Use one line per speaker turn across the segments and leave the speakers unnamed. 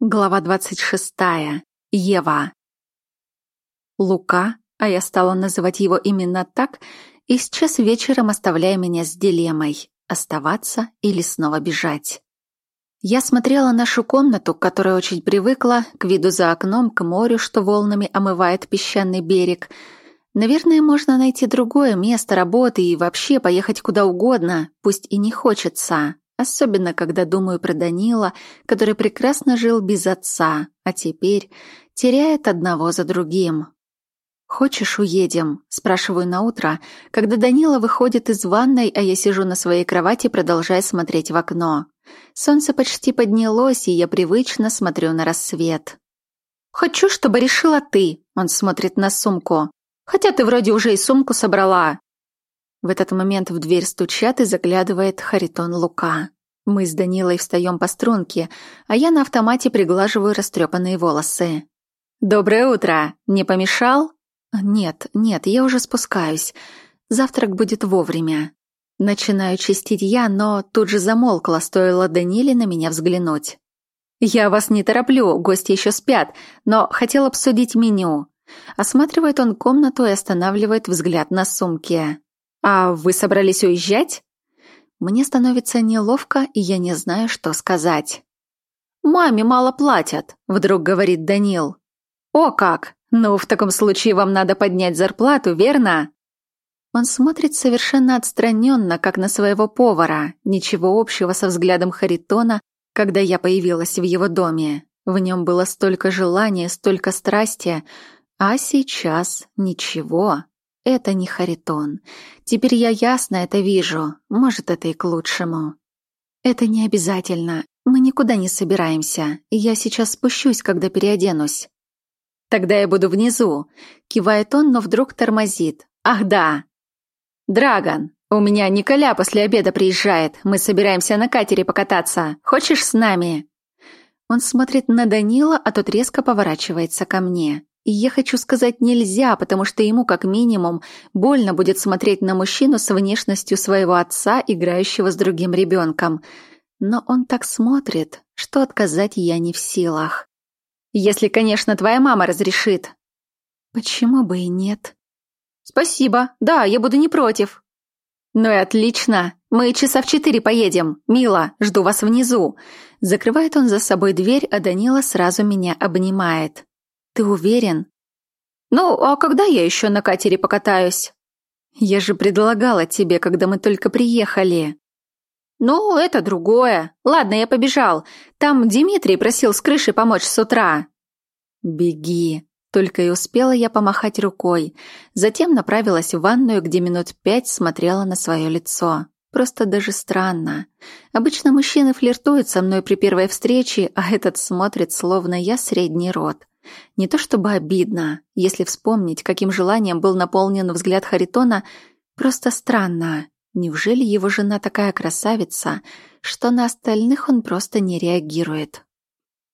Глава двадцать шестая. Ева. Лука, а я стала называть его именно так, исчез вечером, оставляя меня с дилеммой – оставаться или снова бежать. Я смотрела нашу комнату, к которой очень привыкла, к виду за окном, к морю, что волнами омывает песчаный берег. Наверное, можно найти другое место работы и вообще поехать куда угодно, пусть и не хочется, Особенно, когда думаю про Данила, который прекрасно жил без отца, а теперь теряет одного за другим. «Хочешь, уедем?» – спрашиваю на утро, когда Данила выходит из ванной, а я сижу на своей кровати, продолжая смотреть в окно. Солнце почти поднялось, и я привычно смотрю на рассвет. «Хочу, чтобы решила ты», – он смотрит на сумку. «Хотя ты вроде уже и сумку собрала». В этот момент в дверь стучат и заглядывает Харитон Лука. Мы с Данилой встаем по струнке, а я на автомате приглаживаю растрепанные волосы. «Доброе утро! Не помешал?» «Нет, нет, я уже спускаюсь. Завтрак будет вовремя». Начинаю чистить я, но тут же замолкла, стоило Даниле на меня взглянуть. «Я вас не тороплю, гости еще спят, но хотел обсудить меню». Осматривает он комнату и останавливает взгляд на сумке. «А вы собрались уезжать?» Мне становится неловко, и я не знаю, что сказать. «Маме мало платят», — вдруг говорит Данил. «О как! Ну, в таком случае вам надо поднять зарплату, верно?» Он смотрит совершенно отстраненно, как на своего повара, ничего общего со взглядом Харитона, когда я появилась в его доме. В нем было столько желания, столько страсти, а сейчас ничего. Это не Харитон. Теперь я ясно это вижу. Может, это и к лучшему. Это не обязательно. Мы никуда не собираемся. Я сейчас спущусь, когда переоденусь. Тогда я буду внизу. Кивает он, но вдруг тормозит. Ах да. Драгон, у меня Николя после обеда приезжает. Мы собираемся на катере покататься. Хочешь с нами? Он смотрит на Данила, а тот резко поворачивается ко мне. И я хочу сказать нельзя, потому что ему, как минимум, больно будет смотреть на мужчину с внешностью своего отца, играющего с другим ребенком. Но он так смотрит, что отказать я не в силах. Если, конечно, твоя мама разрешит. Почему бы и нет? Спасибо. Да, я буду не против. Ну и отлично. Мы часа в четыре поедем. Мила, жду вас внизу. Закрывает он за собой дверь, а Данила сразу меня обнимает. Ты уверен? Ну, а когда я еще на катере покатаюсь? Я же предлагала тебе, когда мы только приехали. Ну, это другое. Ладно, я побежал. Там Дмитрий просил с крыши помочь с утра. Беги. Только и успела я помахать рукой. Затем направилась в ванную, где минут пять смотрела на свое лицо. Просто даже странно. Обычно мужчины флиртуют со мной при первой встрече, а этот смотрит, словно я средний род. Не то чтобы обидно, если вспомнить, каким желанием был наполнен взгляд Харитона, просто странно. Неужели его жена такая красавица, что на остальных он просто не реагирует?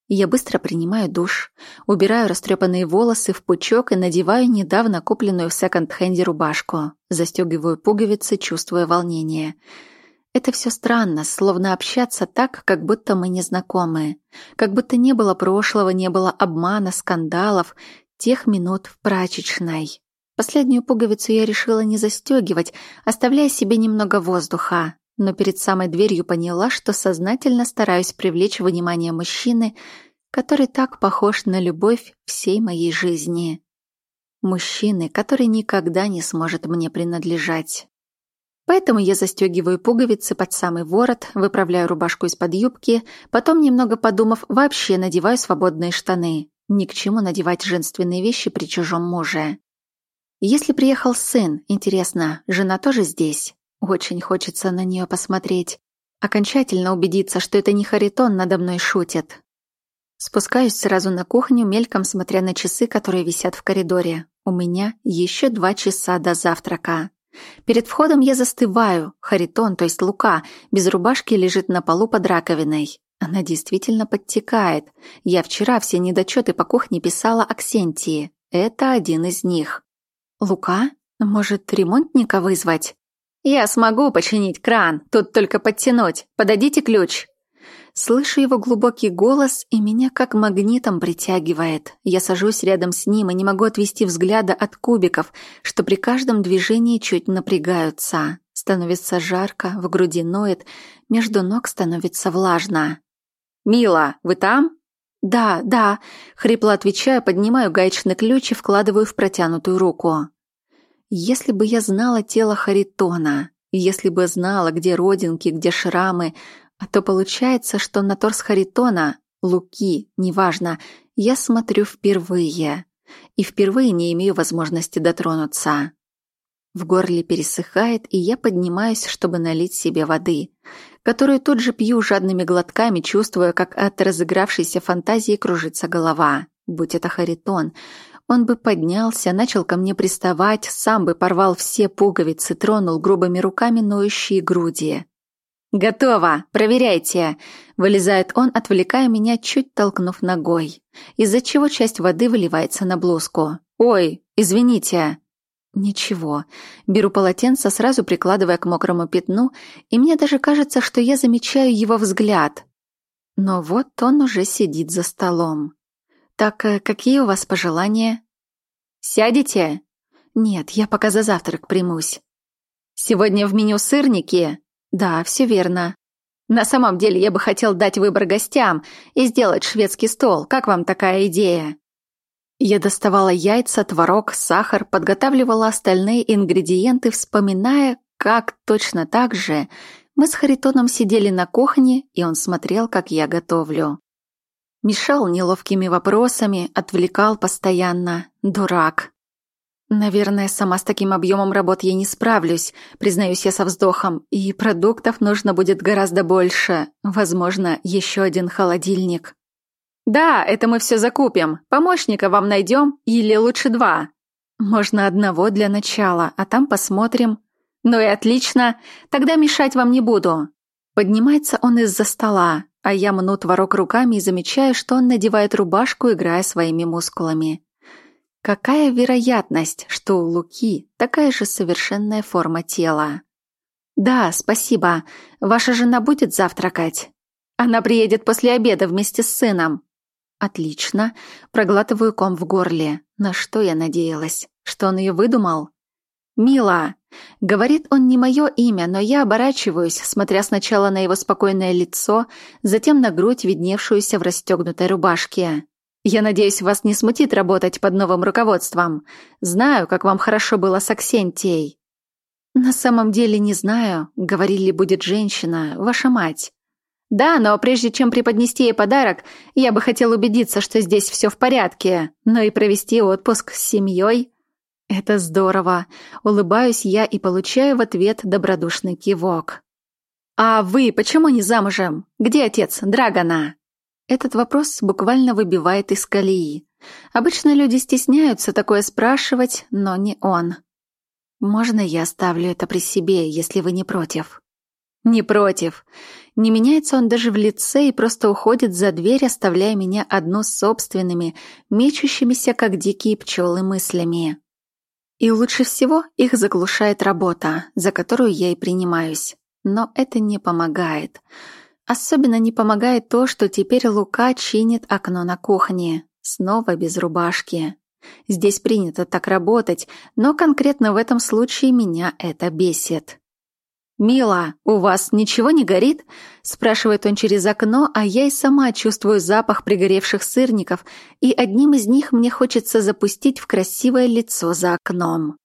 Я быстро принимаю душ, убираю растрепанные волосы в пучок и надеваю недавно купленную в секонд-хенде рубашку, застегиваю пуговицы, чувствуя волнение — это все странно, словно общаться так, как будто мы не знакомы. Как будто не было прошлого, не было обмана, скандалов, тех минут в прачечной. Последнюю пуговицу я решила не застегивать, оставляя себе немного воздуха. Но перед самой дверью поняла, что сознательно стараюсь привлечь внимание мужчины, который так похож на любовь всей моей жизни. Мужчины, который никогда не сможет мне принадлежать. Поэтому я застегиваю пуговицы под самый ворот, выправляю рубашку из-под юбки, потом, немного подумав, вообще надеваю свободные штаны. Ни к чему надевать женственные вещи при чужом муже. Если приехал сын, интересно, жена тоже здесь? Очень хочется на нее посмотреть. Окончательно убедиться, что это не Харитон надо мной шутит. Спускаюсь сразу на кухню, мельком смотря на часы, которые висят в коридоре. У меня еще два часа до завтрака. Перед входом я застываю. Харитон, то есть Лука, без рубашки лежит на полу под раковиной. Она действительно подтекает. Я вчера все недочеты по кухне писала Аксентии. Это один из них. Лука? Может, ремонтника вызвать? Я смогу починить кран, тут только подтянуть. Подадите ключ. Слышу его глубокий голос, и меня как магнитом притягивает. Я сажусь рядом с ним и не могу отвести взгляда от кубиков, что при каждом движении чуть напрягаются. Становится жарко, в груди ноет, между ног становится влажно. «Мила, вы там?» «Да, да», — хрипло отвечаю, поднимаю гаечный ключ и вкладываю в протянутую руку. Если бы я знала тело Харитона, если бы знала, где родинки, где шрамы, а то получается, что на торс Харитона, Луки, неважно, я смотрю впервые. И впервые не имею возможности дотронуться. В горле пересыхает, и я поднимаюсь, чтобы налить себе воды, которую тут же пью жадными глотками, чувствуя, как от разыгравшейся фантазии кружится голова. Будь это Харитон, он бы поднялся, начал ко мне приставать, сам бы порвал все пуговицы, тронул грубыми руками ноющие груди. «Готово! Проверяйте!» Вылезает он, отвлекая меня, чуть толкнув ногой, из-за чего часть воды выливается на блузку. «Ой, извините!» Ничего. Беру полотенце, сразу прикладывая к мокрому пятну, и мне даже кажется, что я замечаю его взгляд. Но вот он уже сидит за столом. «Так э, какие у вас пожелания?» «Сядете?» «Нет, я пока за завтрак примусь». «Сегодня в меню сырники?» Да, все верно. На самом деле я бы хотел дать выбор гостям и сделать шведский стол. Как вам такая идея? Я доставала яйца, творог, сахар, подготавливала остальные ингредиенты, вспоминая, как точно так же мы с Харитоном сидели на кухне, и он смотрел, как я готовлю. Мешал неловкими вопросами, отвлекал постоянно. Дурак. Наверное, сама с таким объемом работ я не справлюсь, признаюсь я со вздохом, и продуктов нужно будет гораздо больше. Возможно, еще один холодильник. Да, это мы все закупим. Помощника вам найдем, или лучше два. Можно одного для начала, а там посмотрим. Ну и отлично, тогда мешать вам не буду. Поднимается он из-за стола, а я мну творог руками и замечаю, что он надевает рубашку, играя своими мускулами. Какая вероятность, что у Луки такая же совершенная форма тела? Да, спасибо. Ваша жена будет завтракать? Она приедет после обеда вместе с сыном. Отлично. Проглатываю ком в горле. На что я надеялась? Что он ее выдумал? Мила. Говорит он не мое имя, но я оборачиваюсь, смотря сначала на его спокойное лицо, затем на грудь, видневшуюся в расстегнутой рубашке. Я надеюсь, вас не смутит работать под новым руководством. Знаю, как вам хорошо было с Аксентией. На самом деле не знаю, говорили, будет женщина, ваша мать. Да, но прежде чем преподнести ей подарок, я бы хотел убедиться, что здесь все в порядке, но и провести отпуск с семьей. Это здорово. Улыбаюсь я и получаю в ответ добродушный кивок. А вы почему не замужем? Где отец Драгона? Этот вопрос буквально выбивает из колеи. Обычно люди стесняются такое спрашивать, но не он. «Можно я оставлю это при себе, если вы не против?» «Не против». Не меняется он даже в лице и просто уходит за дверь, оставляя меня одну с собственными, мечущимися, как дикие пчелы, мыслями. И лучше всего их заглушает работа, за которую я и принимаюсь. Но это не помогает. Особенно не помогает то, что теперь Лука чинит окно на кухне. Снова без рубашки. Здесь принято так работать, но конкретно в этом случае меня это бесит. «Мила, у вас ничего не горит?» – спрашивает он через окно, а я и сама чувствую запах пригоревших сырников, и одним из них мне хочется запустить в красивое лицо за окном.